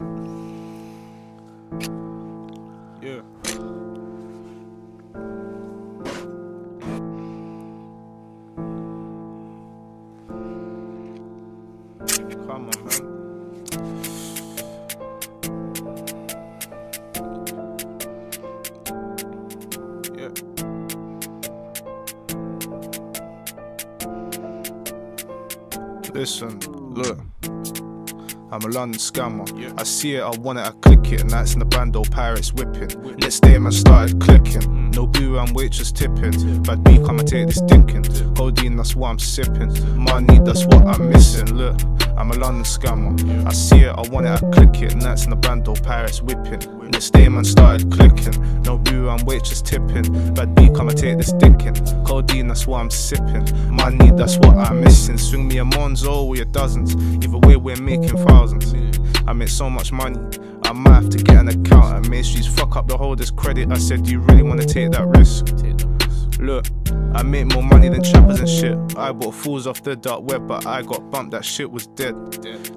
Yeah. Come on, man. Listen, look. I'm a London scammer. I see it, I want it, I click it. Nights in the bando, Pyrex whipping. Next day, man started clicking. No boo and waitress tipping. Bad B, come and take this dinking. Codeine, that's what I'm sipping. Money, that's what I'm missing. Look, I'm a London scammer. I see it, I want it, I click it. Nights in the bando, Pyrex whipping. Next day, man started clicking. No boo and waitress tipping. Bad B, come and take this dinking. Codeine, that's what I'm sipping. Money, that's what I'm missing. Swing me a Monzo or your dozens. Either way, we're making thousands. I make so much money. I might have to get an account and make sure fuck up the holders' credit. I said, Do you really wanna take that risk? Look, I make more money than trappers and shit. I bought fullz off the dark web, but I got bumped, that shit was dead.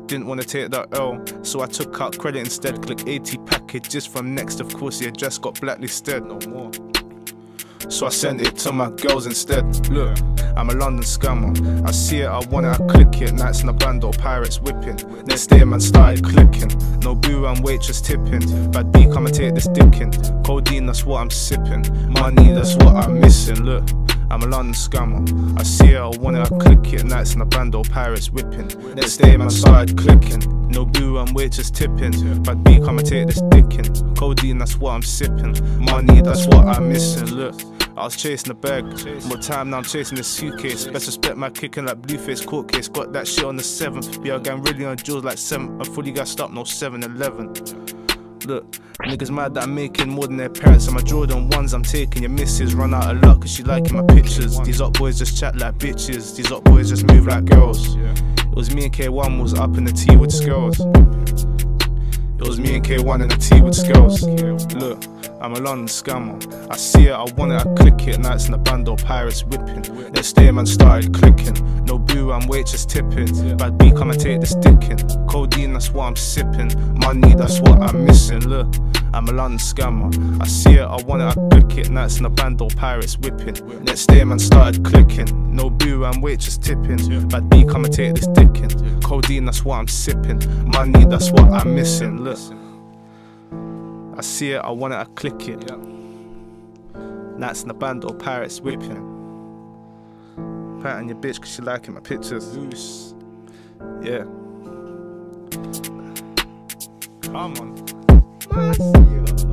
Didn't wanna take that L, so I took out credit instead. Click 80 packages from next, of course, the address got blacklisted. No more. So I sent it to my girls instead. Look, I'm a London scammer. I see it, I want it, I click it. Nights in the band or Pyrex whipping. Next day, man started clicking. No and waitress tipping. Bad B, come and take this dicking. Codeine, that's what I'm sipping. Money, that's what I'm missing. Look. I'm a London scammer. I see it, I want it, I click it. Nights in the band or Pyrex whipping. Next day, man started clicking. No boo and waitress tipping. Bad B, come and take this dicking. Codeine, that's what I'm sipping. Money, that's what I'm missing. Look. I was chasing the bag. More time now I'm chasing the suitcase. Best respect my kicking like Blueface court case. Got that shit on the 7th. Yeah, gang really on jewels like 7. I fully got stopped, no 7 11. Look, niggas mad that I'm making more than their parents. And my Jordan ones I'm taking. Your missus run out of luck cause she liking my pictures. These up boys just chat like bitches. These up boys just move like girls. It was me and K1 was up in the T with skills. Was me and K1 in the T with skills. Look, I'm a London scammer. I see it, I want it, I click it. Nights in the band or Pyrex whipping. Next day, man started clicking. No boo, I'm waitress tipping. Bad B, come and take this dicking. Codeine, that's what I'm sipping. Money, that's what I'm missing. Look, I'm a London scammer. I see it, I want it, I click it. Nights in the band or Pyrex whipping. Next day, man started clicking. No boo, I'm waitress tipping. Bad B, come and take this dicking. Codeine, that's what I'm sipping. Money, that's what I'm missing. Look. I see it, I want it, I click it. Nights in the band or Pyrex whipping. Patting your bitch cause she liking my pictures. Loose. Yeah. Come on.